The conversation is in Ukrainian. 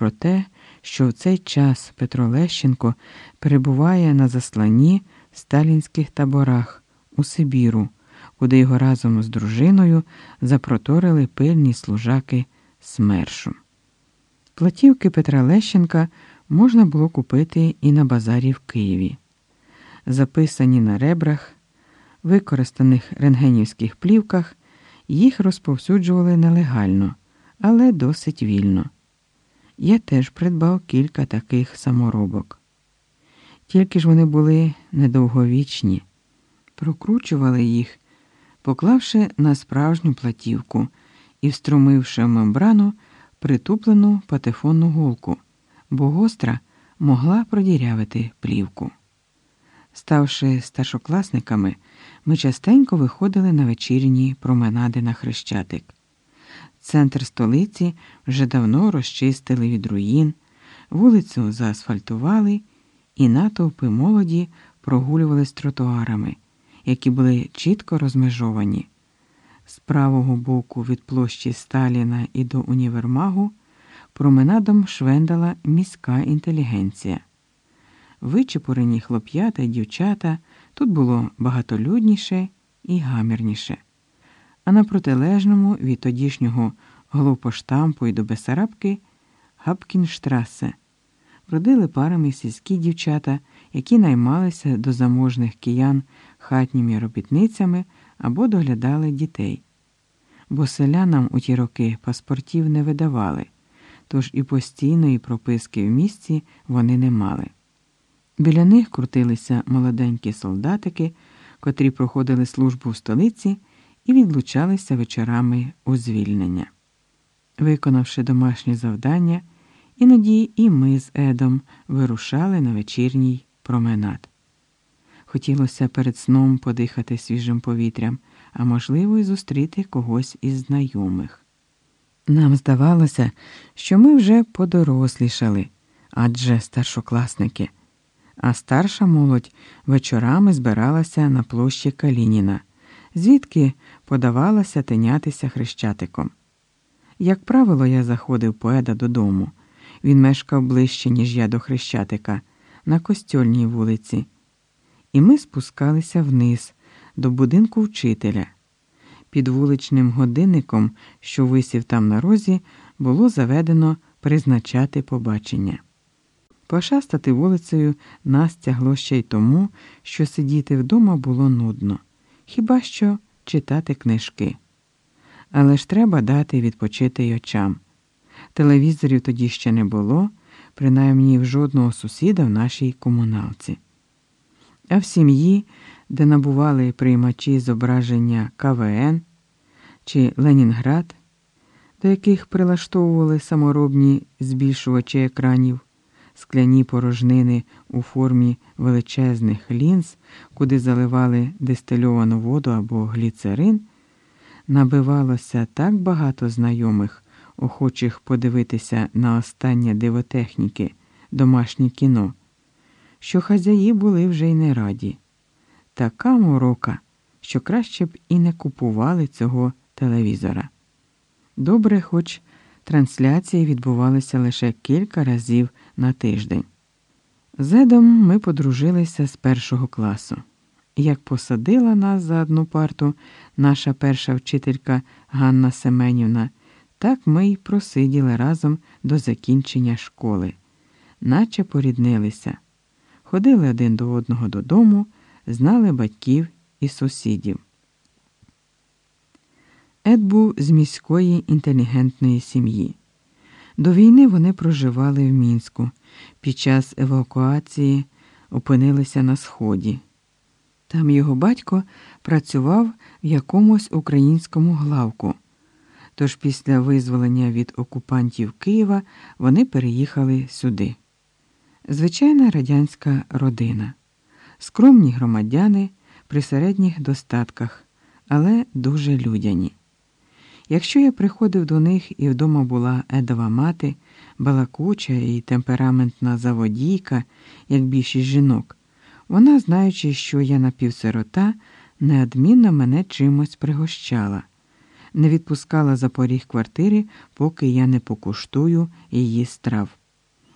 про те, що в цей час Петро Лещенко перебуває на засланні в сталінських таборах у Сибіру, куди його разом з дружиною запроторили пильні служаки СМЕРШу. Платівки Петра Лещенка можна було купити і на базарі в Києві. Записані на ребрах, використаних рентгенівських плівках, їх розповсюджували нелегально, але досить вільно. Я теж придбав кілька таких саморобок. Тільки ж вони були недовговічні, прокручували їх, поклавши на справжню платівку і встромивши в мембрану притуплену патефонну голку, бо гостра могла продірявити плівку. Ставши старшокласниками, ми частенько виходили на вечірні променади на Хрещатик. Центр столиці вже давно розчистили від руїн, вулицю заасфальтували, і натовпи молоді прогулювались тротуарами, які були чітко розмежовані. З правого боку від площі Сталіна і до універмагу променадом швендала міська інтелігенція. Вичепурені хлоп'ята й дівчата тут було багатолюдніше і гамірніше а на протилежному від тодішнього глупоштампу і до Бесарабки Гапкінштрасе. Бродили парами сільські дівчата, які наймалися до заможних киян хатніми робітницями або доглядали дітей. Бо селянам у ті роки паспортів не видавали, тож і постійної прописки в місті вони не мали. Біля них крутилися молоденькі солдатики, котрі проходили службу в столиці і відлучалися вечорами у звільнення. Виконавши домашні завдання, іноді і ми з Едом вирушали на вечірній променад. Хотілося перед сном подихати свіжим повітрям, а можливо, й зустріти когось із знайомих. Нам здавалося, що ми вже подорослішали, адже старшокласники, а старша молодь вечорами збиралася на площі Калініна звідки подавалася тинятися хрещатиком. Як правило, я заходив поеда додому. Він мешкав ближче, ніж я до хрещатика, на костьольній вулиці, і ми спускалися вниз до будинку вчителя. Під вуличним годинником, що висів там на розі, було заведено призначати побачення. Пошастати вулицею нас тягло ще й тому, що сидіти вдома було нудно хіба що читати книжки. Але ж треба дати відпочити й очам. Телевізорів тоді ще не було, принаймні в жодного сусіда в нашій комуналці. А в сім'ї, де набували приймачі зображення КВН чи Ленінград, до яких прилаштовували саморобні збільшувачі екранів скляні порожнини у формі величезних лінз, куди заливали дистильовану воду або гліцерин, набивалося так багато знайомих, охочих подивитися на останнє дивотехніки, домашнє кіно, що хазяї були вже й не раді. Така морока, що краще б і не купували цього телевізора. Добре, хоч трансляції відбувалися лише кілька разів на тиждень. З ми подружилися з першого класу. Як посадила нас за одну парту наша перша вчителька Ганна Семенівна, так ми й просиділи разом до закінчення школи, наче поріднилися, ходили один до одного додому, знали батьків і сусідів. Ед був з міської інтелігентної сім'ї. До війни вони проживали в мінську. Під час евакуації опинилися на сході. Там його батько працював в якомусь українському главку. Тож після визволення від окупантів Києва вони переїхали сюди. Звичайна радянська родина, скромні громадяни при середніх достатках, але дуже людяні. Якщо я приходив до них і вдома була едова мати, балакуча і темпераментна заводійка, як більшість жінок, вона, знаючи, що я напівсирота, неадмінно мене чимось пригощала, не відпускала за поріг квартири, поки я не покуштую її страв.